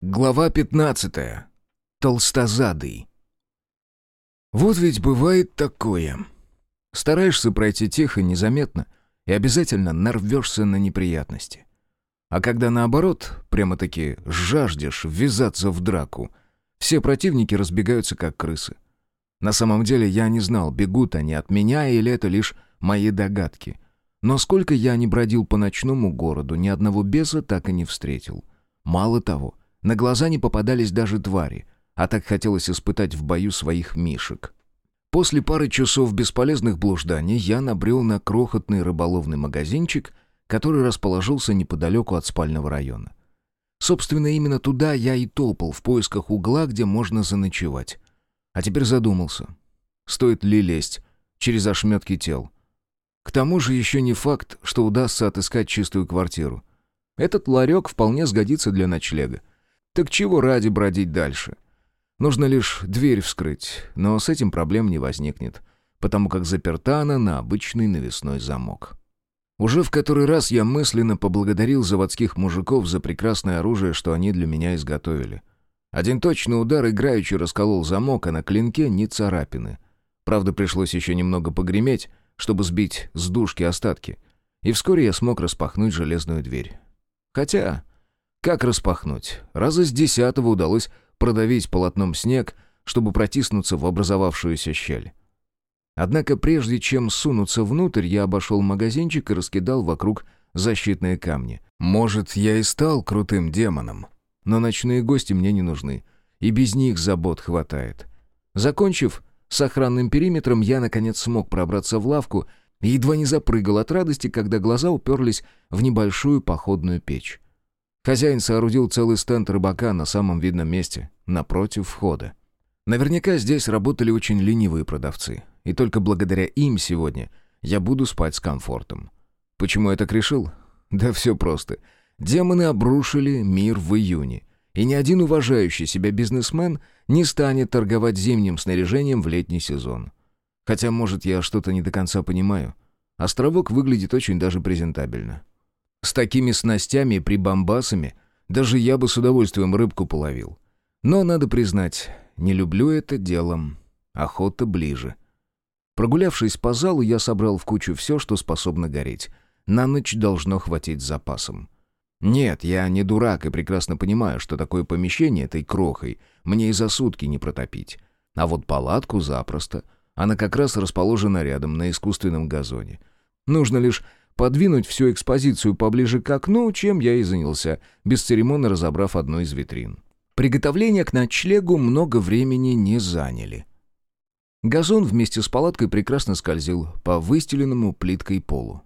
Глава 15. Толстозадый. Вот ведь бывает такое. Стараешься пройти тихо, незаметно, и обязательно нарвешься на неприятности. А когда наоборот, прямо-таки жаждешь ввязаться в драку, все противники разбегаются как крысы. На самом деле я не знал, бегут они от меня или это лишь мои догадки. Но сколько я не бродил по ночному городу, ни одного беса так и не встретил. Мало того, на глаза не попадались даже твари, а так хотелось испытать в бою своих мишек. После пары часов бесполезных блужданий я набрел на крохотный рыболовный магазинчик, который расположился неподалеку от спального района. Собственно, именно туда я и топал в поисках угла, где можно заночевать. А теперь задумался, стоит ли лезть через ошметки тел. К тому же еще не факт, что удастся отыскать чистую квартиру. Этот ларек вполне сгодится для ночлега. Так чего ради бродить дальше? Нужно лишь дверь вскрыть, но с этим проблем не возникнет, потому как заперта она на обычный навесной замок. Уже в который раз я мысленно поблагодарил заводских мужиков за прекрасное оружие, что они для меня изготовили. Один точный удар играючи расколол замок, а на клинке ни царапины. Правда, пришлось еще немного погреметь, чтобы сбить с дужки остатки. И вскоре я смог распахнуть железную дверь. Хотя, как распахнуть? Раза с десятого удалось продавить полотном снег, чтобы протиснуться в образовавшуюся щель. Однако прежде чем сунуться внутрь, я обошел магазинчик и раскидал вокруг защитные камни. Может, я и стал крутым демоном, но ночные гости мне не нужны, и без них забот хватает. Закончив с охранным периметром, я, наконец, смог пробраться в лавку и едва не запрыгал от радости, когда глаза уперлись в небольшую походную печь. Хозяин соорудил целый стенд рыбака на самом видном месте, напротив входа. Наверняка здесь работали очень ленивые продавцы, и только благодаря им сегодня я буду спать с комфортом. Почему я так решил? Да все просто. Демоны обрушили мир в июне, и ни один уважающий себя бизнесмен не станет торговать зимним снаряжением в летний сезон. Хотя, может, я что-то не до конца понимаю. Островок выглядит очень даже презентабельно. С такими снастями и прибамбасами даже я бы с удовольствием рыбку половил. Но, надо признать, не люблю это делом. Охота ближе. Прогулявшись по залу, я собрал в кучу все, что способно гореть. На ночь должно хватить запасом. Нет, я не дурак и прекрасно понимаю, что такое помещение этой крохой мне и за сутки не протопить. А вот палатку запросто. Она как раз расположена рядом, на искусственном газоне. Нужно лишь подвинуть всю экспозицию поближе к окну, чем я и занялся, бесцеремонно разобрав одну из витрин. Приготовления к ночлегу много времени не заняли. Газон вместе с палаткой прекрасно скользил по выстеленному плиткой полу.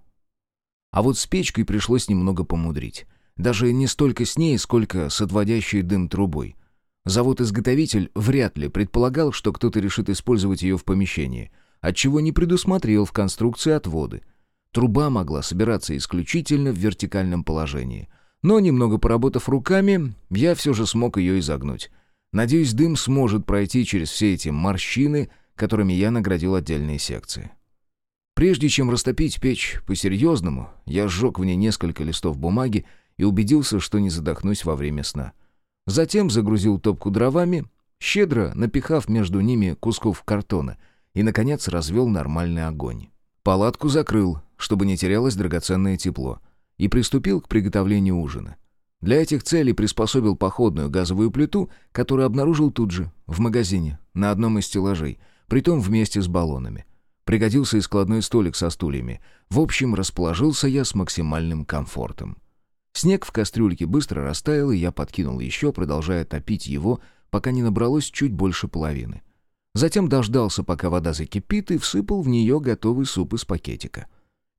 А вот с печкой пришлось немного помудрить. Даже не столько с ней, сколько с отводящей дым трубой. Завод-изготовитель вряд ли предполагал, что кто-то решит использовать ее в помещении, отчего не предусмотрел в конструкции отводы — Труба могла собираться исключительно в вертикальном положении. Но, немного поработав руками, я все же смог ее изогнуть. Надеюсь, дым сможет пройти через все эти морщины, которыми я наградил отдельные секции. Прежде чем растопить печь по-серьезному, я сжег в ней несколько листов бумаги и убедился, что не задохнусь во время сна. Затем загрузил топку дровами, щедро напихав между ними кусков картона, и, наконец, развел нормальный огонь. Палатку закрыл, чтобы не терялось драгоценное тепло, и приступил к приготовлению ужина. Для этих целей приспособил походную газовую плиту, которую обнаружил тут же, в магазине, на одном из стеллажей, притом вместе с баллонами. Пригодился и складной столик со стульями. В общем, расположился я с максимальным комфортом. Снег в кастрюльке быстро растаял, и я подкинул еще, продолжая топить его, пока не набралось чуть больше половины. Затем дождался, пока вода закипит, и всыпал в нее готовый суп из пакетика.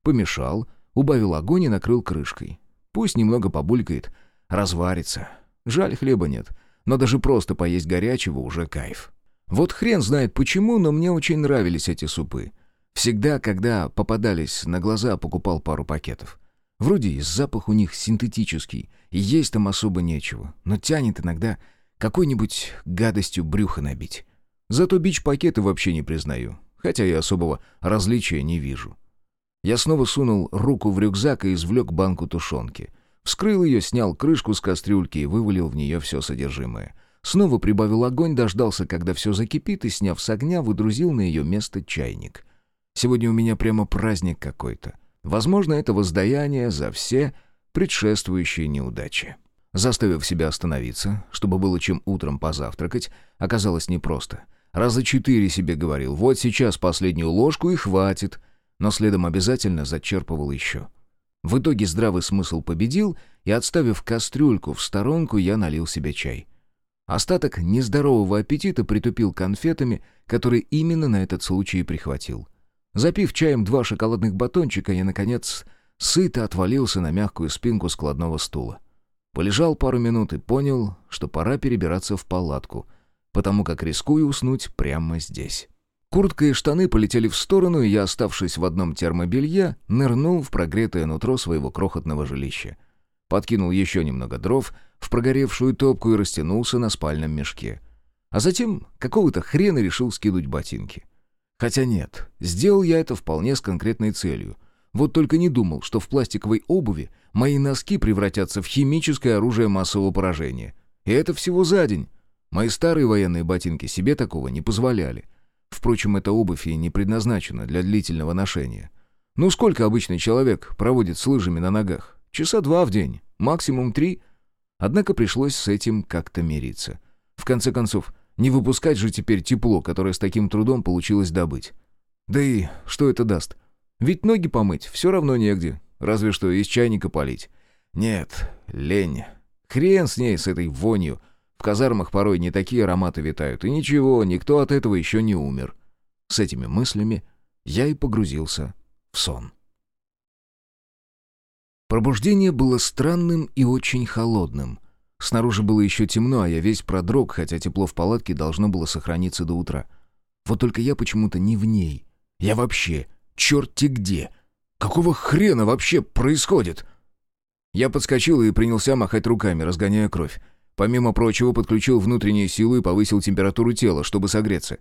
Помешал, убавил огонь и накрыл крышкой. Пусть немного побулькает, разварится. Жаль, хлеба нет, но даже просто поесть горячего уже кайф. Вот хрен знает почему, но мне очень нравились эти супы. Всегда, когда попадались на глаза, покупал пару пакетов. Вроде и запах у них синтетический, и есть там особо нечего, но тянет иногда какой-нибудь гадостью брюхо набить. Зато бич-пакеты вообще не признаю, хотя и особого различия не вижу. Я снова сунул руку в рюкзак и извлек банку тушенки. Вскрыл ее, снял крышку с кастрюльки и вывалил в нее все содержимое. Снова прибавил огонь, дождался, когда все закипит, и, сняв с огня, выдрузил на ее место чайник. Сегодня у меня прямо праздник какой-то. Возможно, это воздаяние за все предшествующие неудачи. Заставив себя остановиться, чтобы было чем утром позавтракать, оказалось непросто. Раза четыре себе говорил, вот сейчас последнюю ложку и хватит, но следом обязательно зачерпывал еще. В итоге здравый смысл победил, и, отставив кастрюльку в сторонку, я налил себе чай. Остаток нездорового аппетита притупил конфетами, которые именно на этот случай прихватил. Запив чаем два шоколадных батончика, я, наконец, сыто отвалился на мягкую спинку складного стула. Полежал пару минут и понял, что пора перебираться в палатку, потому как рискую уснуть прямо здесь. Куртка и штаны полетели в сторону, и я, оставшись в одном термобелье, нырнул в прогретое нутро своего крохотного жилища. Подкинул еще немного дров в прогоревшую топку и растянулся на спальном мешке. А затем какого-то хрена решил скинуть ботинки. Хотя нет, сделал я это вполне с конкретной целью. Вот только не думал, что в пластиковой обуви мои носки превратятся в химическое оружие массового поражения. И это всего за день. Мои старые военные ботинки себе такого не позволяли. Впрочем, эта обувь и не предназначена для длительного ношения. Ну сколько обычный человек проводит с лыжами на ногах? Часа два в день, максимум три. Однако пришлось с этим как-то мириться. В конце концов, не выпускать же теперь тепло, которое с таким трудом получилось добыть. Да и что это даст? Ведь ноги помыть все равно негде, разве что из чайника полить. Нет, лень. Хрен с ней, с этой вонью. В казармах порой не такие ароматы витают, и ничего, никто от этого еще не умер. С этими мыслями я и погрузился в сон. Пробуждение было странным и очень холодным. Снаружи было еще темно, а я весь продрог, хотя тепло в палатке должно было сохраниться до утра. Вот только я почему-то не в ней. Я вообще черти где. Какого хрена вообще происходит? Я подскочил и принялся махать руками, разгоняя кровь. Помимо прочего, подключил внутренние силы и повысил температуру тела, чтобы согреться.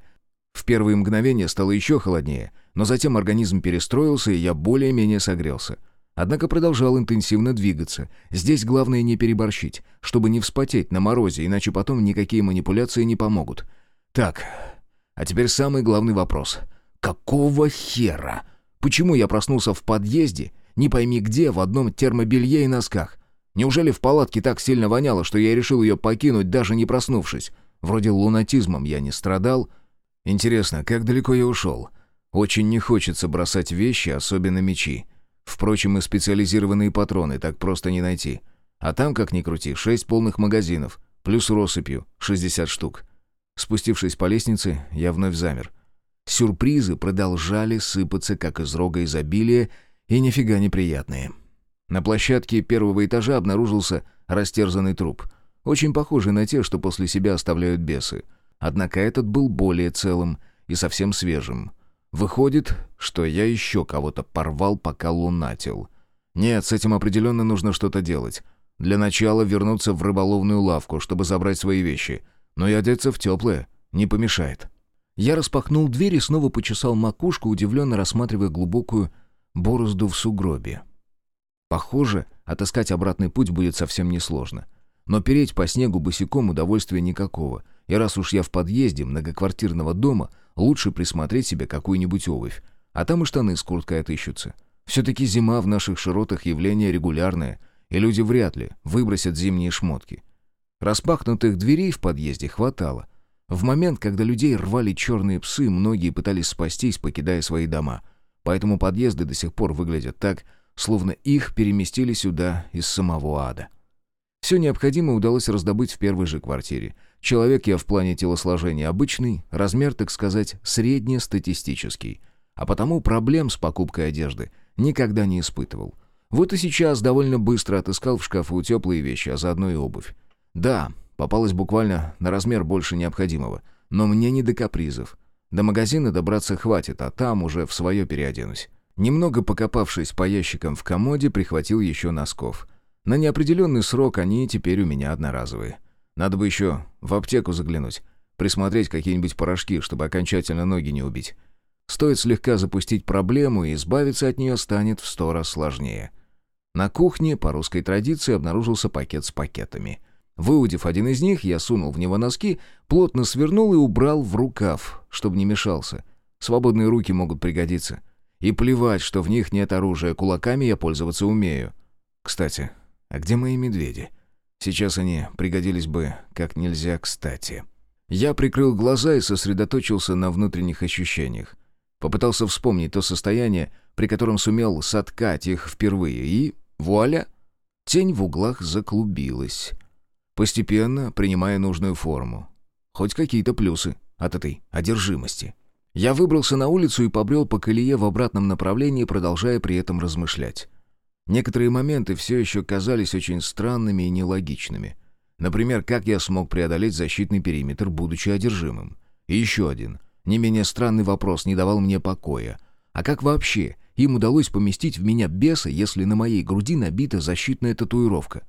В первые мгновения стало еще холоднее, но затем организм перестроился, и я более-менее согрелся. Однако продолжал интенсивно двигаться. Здесь главное не переборщить, чтобы не вспотеть на морозе, иначе потом никакие манипуляции не помогут. Так, а теперь самый главный вопрос. Какого хера? Почему я проснулся в подъезде, не пойми где, в одном термобелье и носках? Неужели в палатке так сильно воняло, что я решил ее покинуть, даже не проснувшись? Вроде лунатизмом я не страдал. Интересно, как далеко я ушел? Очень не хочется бросать вещи, особенно мечи. Впрочем, и специализированные патроны так просто не найти. А там, как ни крути, шесть полных магазинов, плюс россыпью, 60 штук. Спустившись по лестнице, я вновь замер. Сюрпризы продолжали сыпаться, как из рога изобилия, и нифига неприятные. На площадке первого этажа обнаружился растерзанный труп, очень похожий на те, что после себя оставляют бесы. Однако этот был более целым и совсем свежим. Выходит, что я еще кого-то порвал, пока лунатил. Нет, с этим определенно нужно что-то делать. Для начала вернуться в рыболовную лавку, чтобы забрать свои вещи. Но и одеться в теплое не помешает. Я распахнул дверь и снова почесал макушку, удивленно рассматривая глубокую борозду в сугробе. Похоже, отыскать обратный путь будет совсем несложно. Но переть по снегу босиком удовольствия никакого. И раз уж я в подъезде многоквартирного дома, лучше присмотреть себе какую-нибудь обувь. А там и штаны с курткой отыщутся. Все-таки зима в наших широтах явление регулярное, и люди вряд ли выбросят зимние шмотки. Распахнутых дверей в подъезде хватало. В момент, когда людей рвали черные псы, многие пытались спастись, покидая свои дома. Поэтому подъезды до сих пор выглядят так, словно их переместили сюда из самого ада. Все необходимое удалось раздобыть в первой же квартире. Человек я в плане телосложения обычный, размер, так сказать, среднестатистический. А потому проблем с покупкой одежды никогда не испытывал. Вот и сейчас довольно быстро отыскал в шкафу теплые вещи, а заодно и обувь. Да, попалась буквально на размер больше необходимого, но мне не до капризов. До магазина добраться хватит, а там уже в свое переоденусь. Немного покопавшись по ящикам в комоде, прихватил еще носков. На неопределенный срок они теперь у меня одноразовые. Надо бы еще в аптеку заглянуть, присмотреть какие-нибудь порошки, чтобы окончательно ноги не убить. Стоит слегка запустить проблему, и избавиться от нее станет в сто раз сложнее. На кухне, по русской традиции, обнаружился пакет с пакетами. Выудив один из них, я сунул в него носки, плотно свернул и убрал в рукав, чтобы не мешался. Свободные руки могут пригодиться. И плевать, что в них нет оружия, кулаками я пользоваться умею. Кстати, а где мои медведи? Сейчас они пригодились бы как нельзя кстати. Я прикрыл глаза и сосредоточился на внутренних ощущениях. Попытался вспомнить то состояние, при котором сумел соткать их впервые, и вуаля! Тень в углах заклубилась, постепенно принимая нужную форму. Хоть какие-то плюсы от этой одержимости. Я выбрался на улицу и побрел по колее в обратном направлении, продолжая при этом размышлять. Некоторые моменты все еще казались очень странными и нелогичными. Например, как я смог преодолеть защитный периметр, будучи одержимым? И еще один, не менее странный вопрос не давал мне покоя. А как вообще им удалось поместить в меня беса, если на моей груди набита защитная татуировка?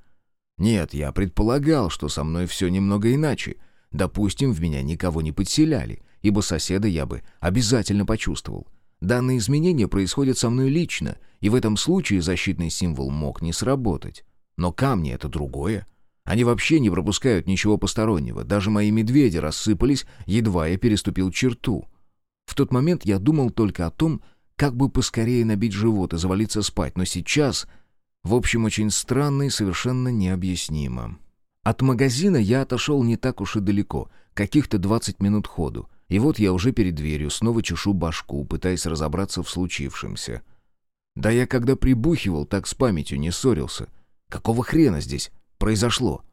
Нет, я предполагал, что со мной все немного иначе. Допустим, в меня никого не подселяли, ибо соседа я бы обязательно почувствовал. Данные изменения происходят со мной лично, и в этом случае защитный символ мог не сработать. Но камни — это другое. Они вообще не пропускают ничего постороннего. Даже мои медведи рассыпались, едва я переступил черту. В тот момент я думал только о том, как бы поскорее набить живот и завалиться спать, но сейчас, в общем, очень странно и совершенно необъяснимо. От магазина я отошел не так уж и далеко, каких-то 20 минут ходу. И вот я уже перед дверью снова чешу башку, пытаясь разобраться в случившемся. Да я когда прибухивал, так с памятью не ссорился. Какого хрена здесь произошло?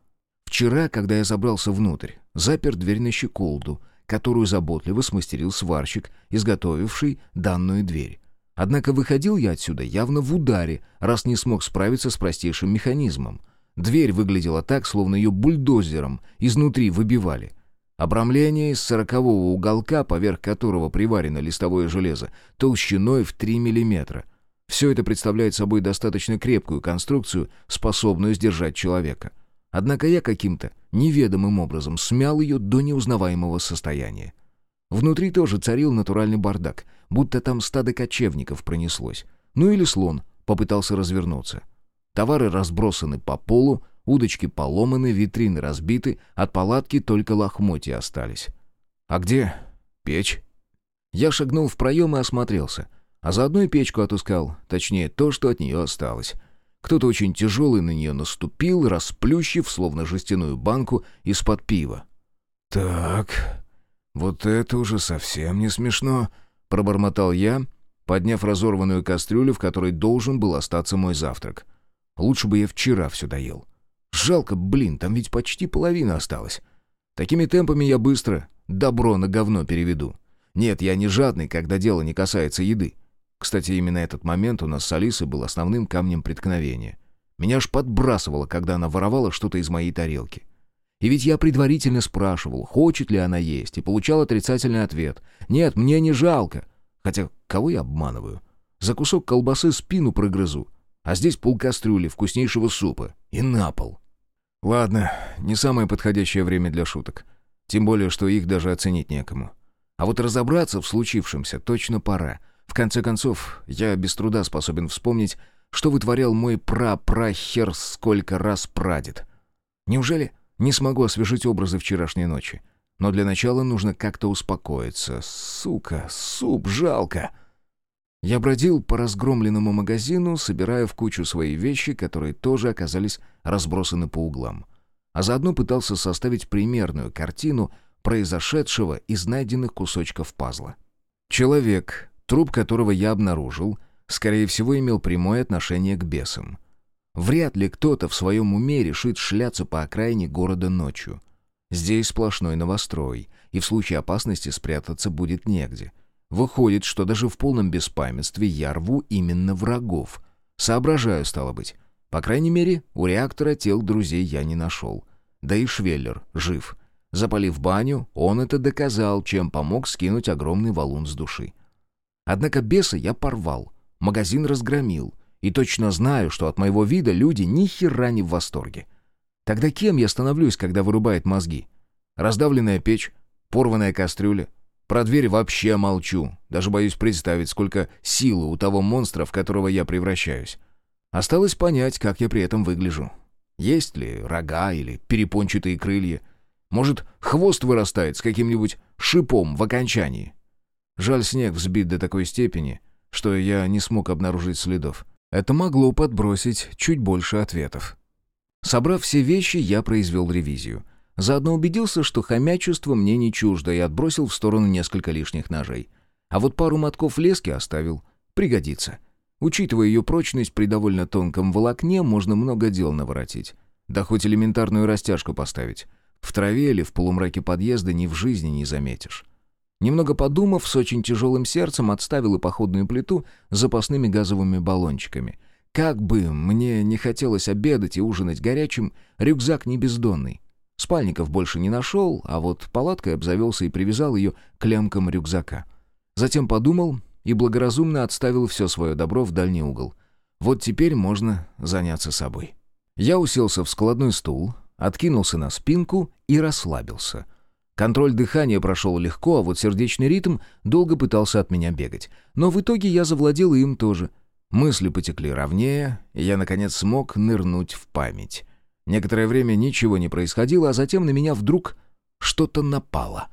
Вчера, когда я забрался внутрь, запер дверь на щеколду, которую заботливо смастерил сварщик, изготовивший данную дверь. Однако выходил я отсюда явно в ударе, раз не смог справиться с простейшим механизмом. Дверь выглядела так, словно ее бульдозером изнутри выбивали. Обрамление из сорокового уголка, поверх которого приварено листовое железо, толщиной в 3 мм. Все это представляет собой достаточно крепкую конструкцию, способную сдержать человека. Однако я каким-то неведомым образом смял ее до неузнаваемого состояния. Внутри тоже царил натуральный бардак, будто там стадо кочевников пронеслось. Ну или слон попытался развернуться. Товары разбросаны по полу, Удочки поломаны, витрины разбиты, от палатки только лохмотья остались. «А где печь?» Я шагнул в проем и осмотрелся. А заодно и печку отыскал, точнее, то, что от нее осталось. Кто-то очень тяжелый на нее наступил, расплющив, словно жестяную банку, из-под пива. «Так, вот это уже совсем не смешно», — пробормотал я, подняв разорванную кастрюлю, в которой должен был остаться мой завтрак. «Лучше бы я вчера все доел. Жалко, блин, там ведь почти половина осталась. Такими темпами я быстро добро на говно переведу. Нет, я не жадный, когда дело не касается еды. Кстати, именно этот момент у нас с Алисой был основным камнем преткновения. Меня аж подбрасывало, когда она воровала что-то из моей тарелки. И ведь я предварительно спрашивал, хочет ли она есть, и получал отрицательный ответ. «Нет, мне не жалко». Хотя, кого я обманываю? За кусок колбасы спину прогрызу. А здесь полкастрюли вкуснейшего супа. И на пол. Ладно, не самое подходящее время для шуток. Тем более, что их даже оценить некому. А вот разобраться в случившемся точно пора. В конце концов, я без труда способен вспомнить, что вытворял мой пра-пра-хер сколько раз прадед. Неужели не смогу освежить образы вчерашней ночи? Но для начала нужно как-то успокоиться. Сука, суп жалко. Я бродил по разгромленному магазину, собирая в кучу свои вещи, которые тоже оказались разбросаны по углам. А заодно пытался составить примерную картину произошедшего из найденных кусочков пазла. Человек, труп которого я обнаружил, скорее всего имел прямое отношение к бесам. Вряд ли кто-то в своем уме решит шляться по окраине города ночью. Здесь сплошной новострой, и в случае опасности спрятаться будет негде — Выходит, что даже в полном беспамятстве я рву именно врагов. Соображаю, стало быть. По крайней мере, у реактора тел друзей я не нашел. Да и Швеллер жив. Запалив баню, он это доказал, чем помог скинуть огромный валун с души. Однако беса я порвал, магазин разгромил, и точно знаю, что от моего вида люди ни хера не в восторге. Тогда кем я становлюсь, когда вырубает мозги? Раздавленная печь, порванная кастрюля — про дверь вообще молчу. Даже боюсь представить, сколько силы у того монстра, в которого я превращаюсь. Осталось понять, как я при этом выгляжу. Есть ли рога или перепончатые крылья. Может, хвост вырастает с каким-нибудь шипом в окончании. Жаль, снег взбит до такой степени, что я не смог обнаружить следов. Это могло подбросить чуть больше ответов. Собрав все вещи, я произвел ревизию. Заодно убедился, что хомячество мне не чуждо, и отбросил в сторону несколько лишних ножей. А вот пару мотков лески оставил. Пригодится. Учитывая ее прочность при довольно тонком волокне, можно много дел наворотить. Да хоть элементарную растяжку поставить. В траве или в полумраке подъезда ни в жизни не заметишь. Немного подумав, с очень тяжелым сердцем отставил и походную плиту с запасными газовыми баллончиками. Как бы мне не хотелось обедать и ужинать горячим, рюкзак не бездонный. Спальников больше не нашел, а вот палаткой обзавелся и привязал ее к лямкам рюкзака. Затем подумал и благоразумно отставил все свое добро в дальний угол. Вот теперь можно заняться собой. Я уселся в складной стул, откинулся на спинку и расслабился — Контроль дыхания прошел легко, а вот сердечный ритм долго пытался от меня бегать. Но в итоге я завладел им тоже. Мысли потекли ровнее, и я, наконец, смог нырнуть в память. Некоторое время ничего не происходило, а затем на меня вдруг что-то напало.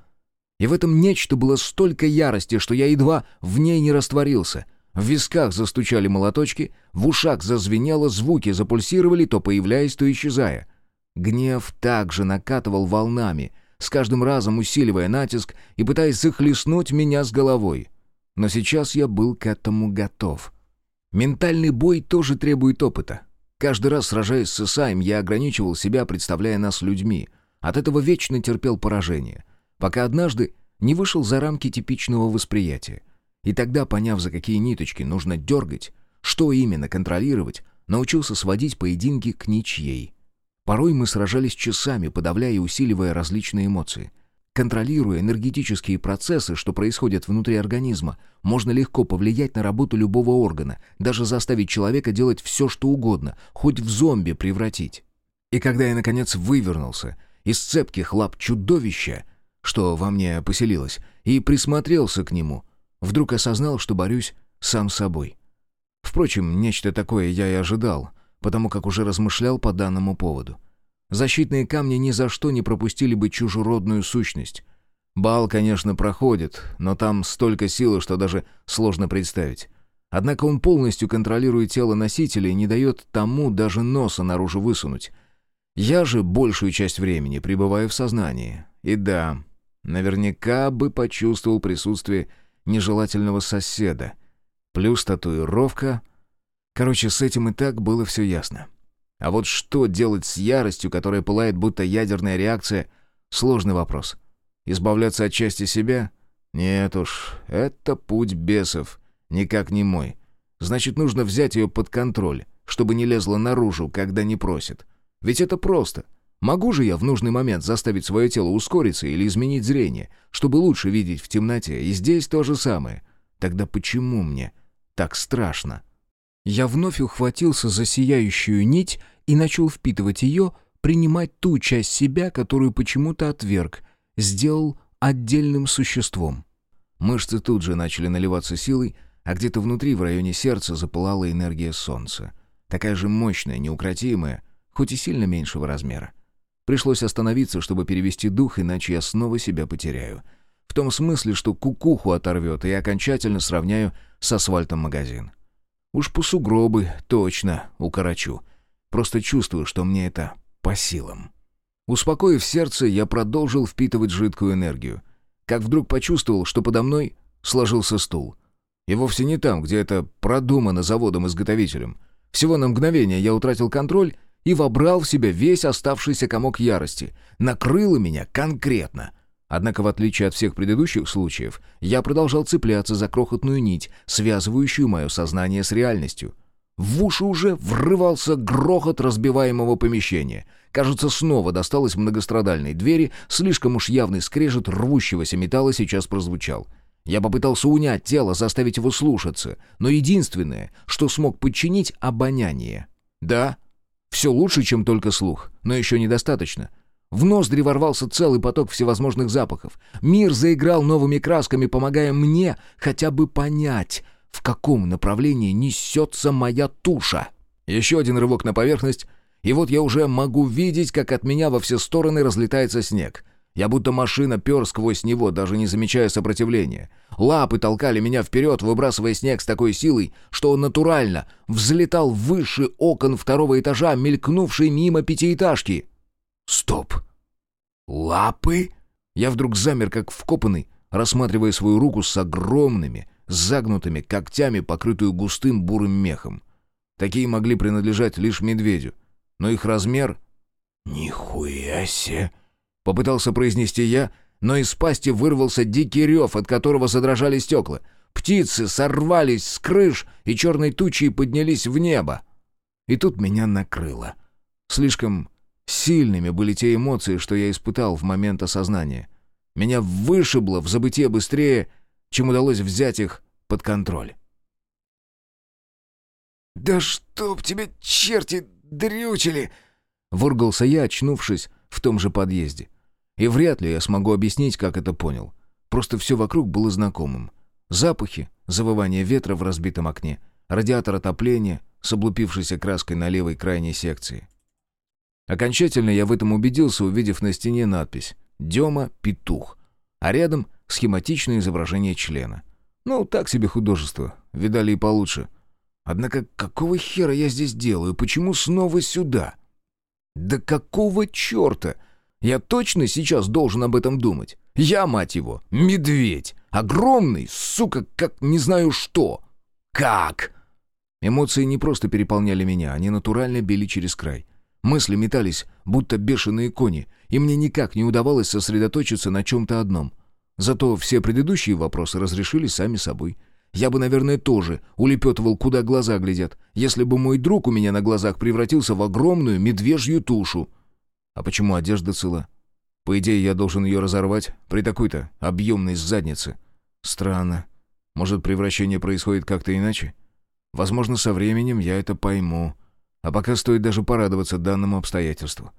И в этом нечто было столько ярости, что я едва в ней не растворился. В висках застучали молоточки, в ушах зазвенело, звуки запульсировали, то появляясь, то исчезая. Гнев также накатывал волнами — с каждым разом усиливая натиск и пытаясь захлестнуть меня с головой. Но сейчас я был к этому готов. Ментальный бой тоже требует опыта. Каждый раз, сражаясь с Исаем, я ограничивал себя, представляя нас людьми. От этого вечно терпел поражение. Пока однажды не вышел за рамки типичного восприятия. И тогда, поняв, за какие ниточки нужно дергать, что именно контролировать, научился сводить поединки к ничьей. Порой мы сражались часами, подавляя и усиливая различные эмоции. Контролируя энергетические процессы, что происходят внутри организма, можно легко повлиять на работу любого органа, даже заставить человека делать все, что угодно, хоть в зомби превратить. И когда я, наконец, вывернулся из цепких лап чудовища, что во мне поселилось, и присмотрелся к нему, вдруг осознал, что борюсь сам собой. Впрочем, нечто такое я и ожидал — потому как уже размышлял по данному поводу. Защитные камни ни за что не пропустили бы чужеродную сущность. Бал, конечно, проходит, но там столько силы, что даже сложно представить. Однако он полностью контролирует тело носителя и не дает тому даже носа наружу высунуть. Я же большую часть времени пребываю в сознании. И да, наверняка бы почувствовал присутствие нежелательного соседа. Плюс татуировка — Короче, с этим и так было все ясно. А вот что делать с яростью, которая пылает будто ядерная реакция, сложный вопрос. Избавляться от части себя? Нет уж, это путь бесов, никак не мой. Значит, нужно взять ее под контроль, чтобы не лезла наружу, когда не просит. Ведь это просто. Могу же я в нужный момент заставить свое тело ускориться или изменить зрение, чтобы лучше видеть в темноте, и здесь то же самое. Тогда почему мне так страшно? Я вновь ухватился за сияющую нить и начал впитывать ее, принимать ту часть себя, которую почему-то отверг, сделал отдельным существом. Мышцы тут же начали наливаться силой, а где-то внутри, в районе сердца, запылала энергия солнца. Такая же мощная, неукротимая, хоть и сильно меньшего размера. Пришлось остановиться, чтобы перевести дух, иначе я снова себя потеряю. В том смысле, что кукуху оторвет и окончательно сравняю с асфальтом магазин. Уж по сугробы точно укорочу. Просто чувствую, что мне это по силам. Успокоив сердце, я продолжил впитывать жидкую энергию. Как вдруг почувствовал, что подо мной сложился стул. И вовсе не там, где это продумано заводом-изготовителем. Всего на мгновение я утратил контроль и вобрал в себя весь оставшийся комок ярости. Накрыло меня конкретно. Однако, в отличие от всех предыдущих случаев, я продолжал цепляться за крохотную нить, связывающую мое сознание с реальностью. В уши уже врывался грохот разбиваемого помещения. Кажется, снова досталось многострадальной двери, слишком уж явный скрежет рвущегося металла сейчас прозвучал. Я попытался унять тело, заставить его слушаться, но единственное, что смог подчинить — обоняние. Да, все лучше, чем только слух, но еще недостаточно — в ноздри ворвался целый поток всевозможных запахов. Мир заиграл новыми красками, помогая мне хотя бы понять, в каком направлении несется моя туша. Еще один рывок на поверхность, и вот я уже могу видеть, как от меня во все стороны разлетается снег. Я будто машина пер сквозь него, даже не замечая сопротивления. Лапы толкали меня вперед, выбрасывая снег с такой силой, что он натурально взлетал выше окон второго этажа, мелькнувшей мимо пятиэтажки. Стоп! Лапы? Я вдруг замер, как вкопанный, рассматривая свою руку с огромными, загнутыми когтями, покрытую густым бурым мехом. Такие могли принадлежать лишь медведю, но их размер... «Нихуя себе!» — попытался произнести я, но из пасти вырвался дикий рев, от которого задрожали стекла. Птицы сорвались с крыш и черной тучей поднялись в небо. И тут меня накрыло. Слишком сильными были те эмоции, что я испытал в момент осознания. Меня вышибло в забытие быстрее, чем удалось взять их под контроль. «Да чтоб тебе черти дрючили!» Вургался я, очнувшись в том же подъезде. И вряд ли я смогу объяснить, как это понял. Просто все вокруг было знакомым. Запахи, завывание ветра в разбитом окне, радиатор отопления с облупившейся краской на левой крайней секции. Окончательно я в этом убедился, увидев на стене надпись «Дема Петух», а рядом схематичное изображение члена. Ну, так себе художество, видали и получше. Однако какого хера я здесь делаю? Почему снова сюда? Да какого черта? Я точно сейчас должен об этом думать? Я, мать его, медведь. Огромный, сука, как не знаю что. Как? Эмоции не просто переполняли меня, они натурально били через край. Мысли метались, будто бешеные кони, и мне никак не удавалось сосредоточиться на чем-то одном — Зато все предыдущие вопросы разрешили сами собой. Я бы, наверное, тоже улепетывал, куда глаза глядят, если бы мой друг у меня на глазах превратился в огромную медвежью тушу. А почему одежда цела? По идее, я должен ее разорвать при такой-то объемной заднице. Странно. Может, превращение происходит как-то иначе? Возможно, со временем я это пойму. А пока стоит даже порадоваться данному обстоятельству.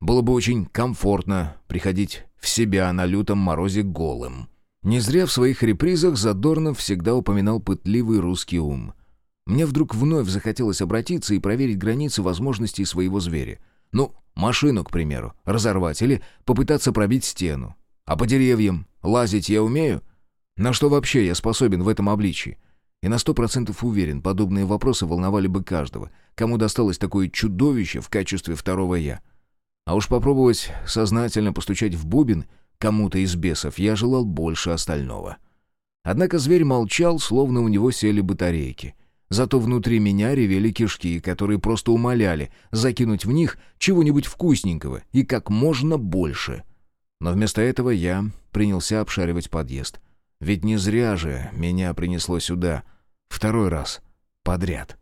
Было бы очень комфортно приходить в себя на лютом морозе голым. Не зря в своих репризах Задорнов всегда упоминал пытливый русский ум. Мне вдруг вновь захотелось обратиться и проверить границы возможностей своего зверя. Ну, машину, к примеру, разорвать или попытаться пробить стену. А по деревьям лазить я умею? На что вообще я способен в этом обличии? И на сто процентов уверен, подобные вопросы волновали бы каждого, кому досталось такое чудовище в качестве второго «я». А уж попробовать сознательно постучать в бубен кому-то из бесов я желал больше остального. Однако зверь молчал, словно у него сели батарейки. Зато внутри меня ревели кишки, которые просто умоляли закинуть в них чего-нибудь вкусненького и как можно больше. Но вместо этого я принялся обшаривать подъезд. Ведь не зря же меня принесло сюда второй раз подряд.